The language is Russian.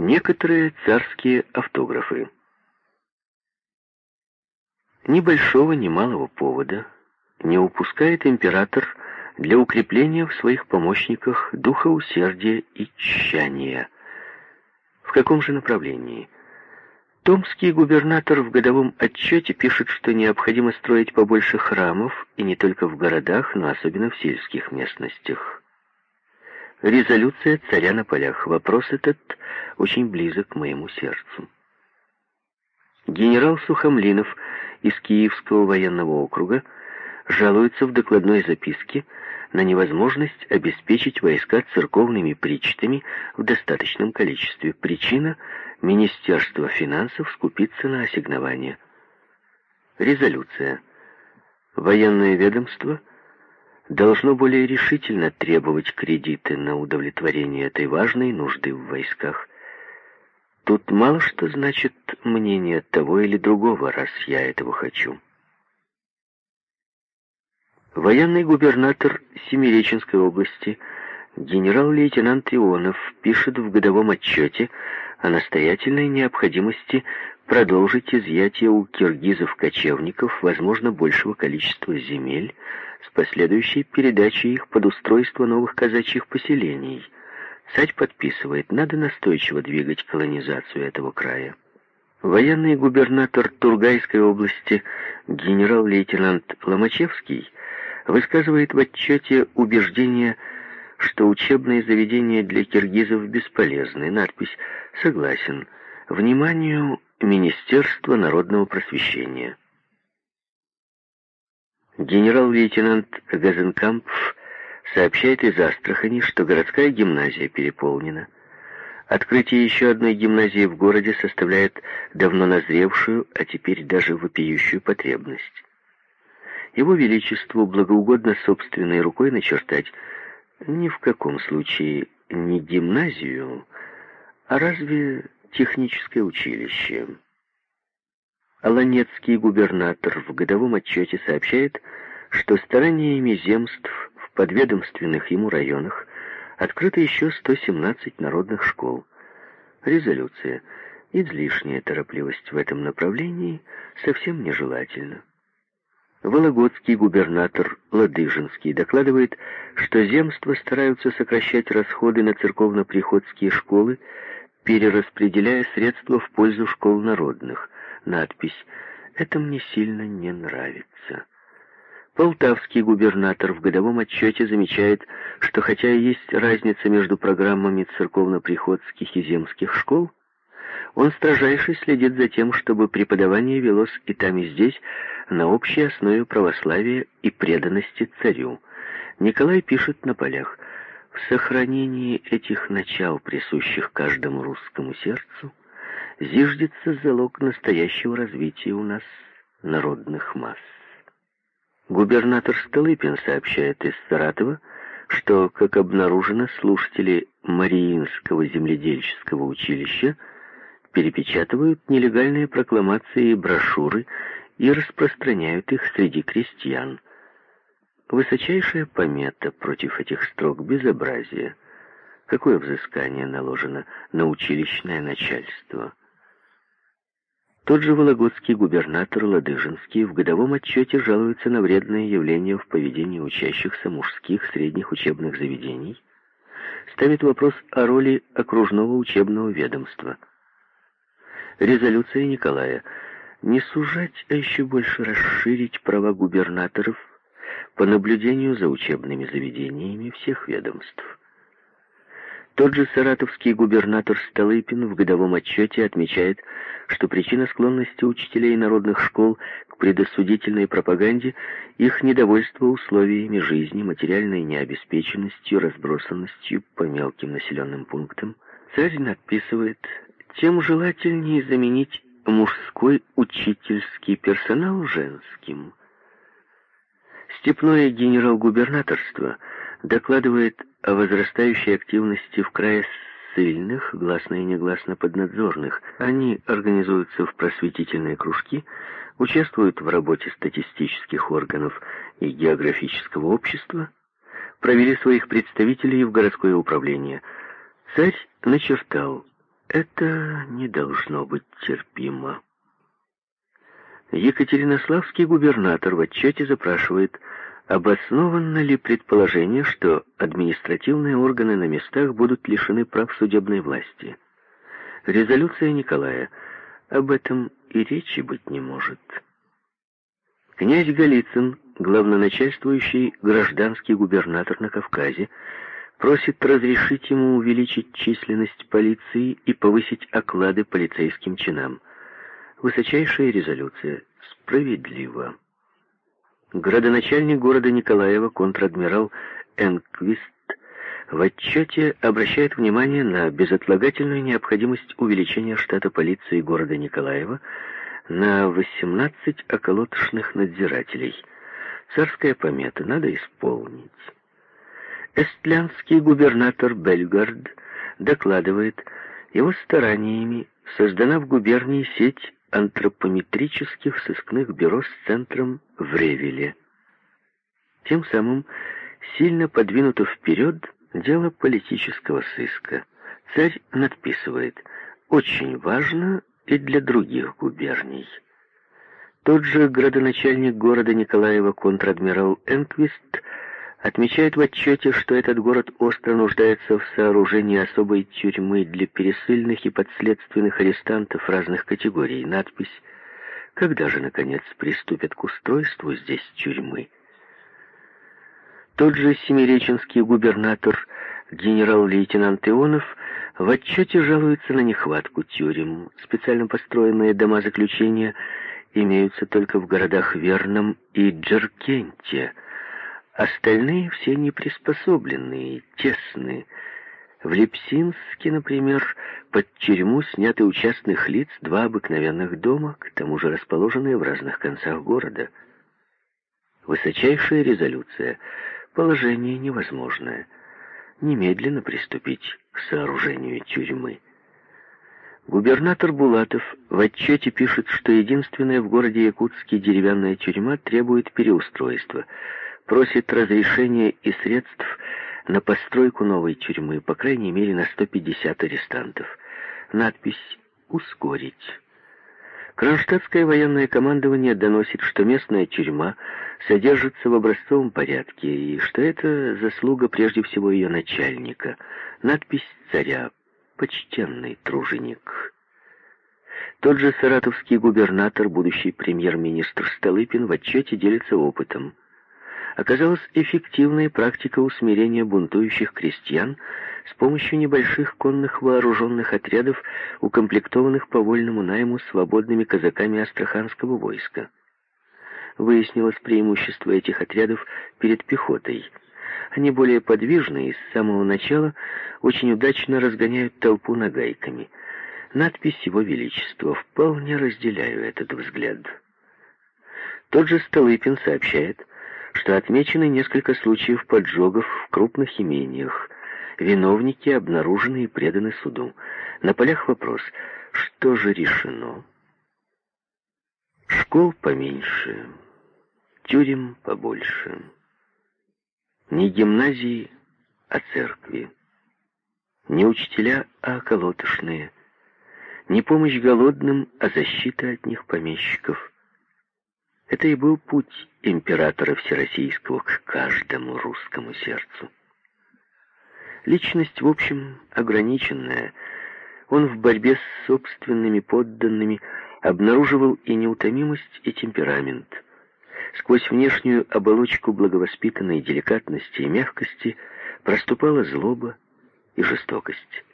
Некоторые царские автографы. Ни большого, ни малого повода не упускает император для укрепления в своих помощниках духа усердия и тщания. В каком же направлении? Томский губернатор в годовом отчете пишет, что необходимо строить побольше храмов, и не только в городах, но особенно в сельских местностях. Резолюция царя на полях. Вопрос этот очень близок к моему сердцу. Генерал Сухомлинов из Киевского военного округа жалуется в докладной записке на невозможность обеспечить войска церковными причтами в достаточном количестве. Причина – Министерство финансов скупится на ассигнования. Резолюция. Военное ведомство – должно более решительно требовать кредиты на удовлетворение этой важной нужды в войсках. Тут мало что значит мнение того или другого, раз я этого хочу. Военный губернатор Семиреченской области генерал-лейтенант Ионов пишет в годовом отчете о настоятельной необходимости продолжить изъятие у киргизов-кочевников, возможно, большего количества земель, с последующей передачей их под устройство новых казачьих поселений. Царь подписывает, надо настойчиво двигать колонизацию этого края. Военный губернатор Тургайской области генерал-лейтенант Ломачевский высказывает в отчете убеждение, что учебные заведения для киргизов бесполезны. Надпись «Согласен. Вниманию Министерства народного просвещения». Генерал-лейтенант Газенкампф сообщает из Астрахани, что городская гимназия переполнена. Открытие еще одной гимназии в городе составляет давно назревшую, а теперь даже вопиющую потребность. Его Величеству благоугодно собственной рукой начертать ни в каком случае не гимназию, а разве техническое училище. Аланецкий губернатор в годовом отчете сообщает, что стараниями земств в подведомственных ему районах открыто еще 117 народных школ. Резолюция. Излишняя торопливость в этом направлении совсем нежелательна. Вологодский губернатор Ладыжинский докладывает, что земства стараются сокращать расходы на церковно-приходские школы, перераспределяя средства в пользу школ народных – надпись «Это мне сильно не нравится». Полтавский губернатор в годовом отчете замечает, что хотя и есть разница между программами церковно-приходских и земских школ, он строжайше следит за тем, чтобы преподавание велось и там, и здесь на общей основе православия и преданности царю. Николай пишет на полях «В сохранении этих начал, присущих каждому русскому сердцу, зиждется залог настоящего развития у нас народных масс. Губернатор Столыпин сообщает из Саратова, что, как обнаружено, слушатели Мариинского земледельческого училища перепечатывают нелегальные прокламации и брошюры и распространяют их среди крестьян. Высочайшая помета против этих строк безобразия. Какое взыскание наложено на училищное начальство? Тот же вологодский губернатор Ладыжинский в годовом отчете жалуется на вредные явления в поведении учащихся мужских средних учебных заведений, ставит вопрос о роли окружного учебного ведомства. Резолюция Николая не сужать, а еще больше расширить права губернаторов по наблюдению за учебными заведениями всех ведомств. Тот же саратовский губернатор Столыпин в годовом отчете отмечает, что причина склонности учителей народных школ к предосудительной пропаганде их недовольство условиями жизни, материальной необеспеченностью, разбросанностью по мелким населенным пунктам. Царь надписывает, тем желательнее заменить мужской учительский персонал женским. Степное генерал-губернаторство докладывает о возрастающей активности в крае ссыльных, гласно и негласно поднадзорных. Они организуются в просветительные кружки, участвуют в работе статистических органов и географического общества, провели своих представителей в городское управление. Царь начертал, Это не должно быть терпимо. Екатеринославский губернатор в отчете запрашивает, обоснованно ли предположение, что административные органы на местах будут лишены прав судебной власти. Резолюция Николая об этом и речи быть не может. Князь Голицын, главноначальствующий гражданский губернатор на Кавказе, просит разрешить ему увеличить численность полиции и повысить оклады полицейским чинам. Высочайшая резолюция. Справедливо. Градоначальник города Николаева, контр-адмирал Энквист, в отчете обращает внимание на безотлагательную необходимость увеличения штата полиции города Николаева на 18 околоточных надзирателей. Царская помета надо исполнить. Эстлянский губернатор Бельгард докладывает, его стараниями создана в губернии сеть антропометрических сыскных бюро с центром в Ревеле. Тем самым сильно подвинуто вперед дело политического сыска. Царь надписывает «Очень важно и для других губерний». Тот же градоначальник города Николаева контр-адмирал Энквист отмечает в отчете, что этот город остро нуждается в сооружении особой тюрьмы для пересыльных и подследственных арестантов разных категорий. Надпись «Когда же, наконец, приступят к устройству здесь тюрьмы?» Тот же семиреченский губернатор генерал-лейтенант Ионов в отчете жалуется на нехватку тюрем. Специально построенные дома заключения имеются только в городах Верном и Джеркенте – Остальные все неприспособленные, тесные. В Лепсинске, например, под тюрьму сняты у частных лиц два обыкновенных дома, к тому же расположенные в разных концах города. Высочайшая резолюция. Положение невозможное. Немедленно приступить к сооружению тюрьмы. Губернатор Булатов в отчете пишет, что единственная в городе Якутске деревянная тюрьма требует переустройства – просит разрешения и средств на постройку новой тюрьмы, по крайней мере на 150 арестантов. Надпись «Ускорить». Кронштадтское военное командование доносит, что местная тюрьма содержится в образцовом порядке, и что это заслуга прежде всего ее начальника. Надпись царя «Почтенный труженик». Тот же саратовский губернатор, будущий премьер-министр Столыпин, в отчете делится опытом оказалась эффективной практика усмирения бунтующих крестьян с помощью небольших конных вооруженных отрядов, укомплектованных по вольному найму свободными казаками астраханского войска. Выяснилось преимущество этих отрядов перед пехотой. Они более подвижны и с самого начала очень удачно разгоняют толпу нагайками. Надпись Его Величества. Вполне разделяю этот взгляд. Тот же Столыпин сообщает, что отмечены несколько случаев поджогов в крупных имениях. Виновники обнаружены и преданы суду. На полях вопрос, что же решено? Школ поменьше, тюрем побольше. Не гимназии, а церкви. Не учителя, а околотошные. Не помощь голодным, а защита от них помещиков. Это и был путь императора Всероссийского к каждому русскому сердцу. Личность, в общем, ограниченная. Он в борьбе с собственными подданными обнаруживал и неутомимость, и темперамент. Сквозь внешнюю оболочку благовоспитанной деликатности и мягкости проступала злоба и жестокость.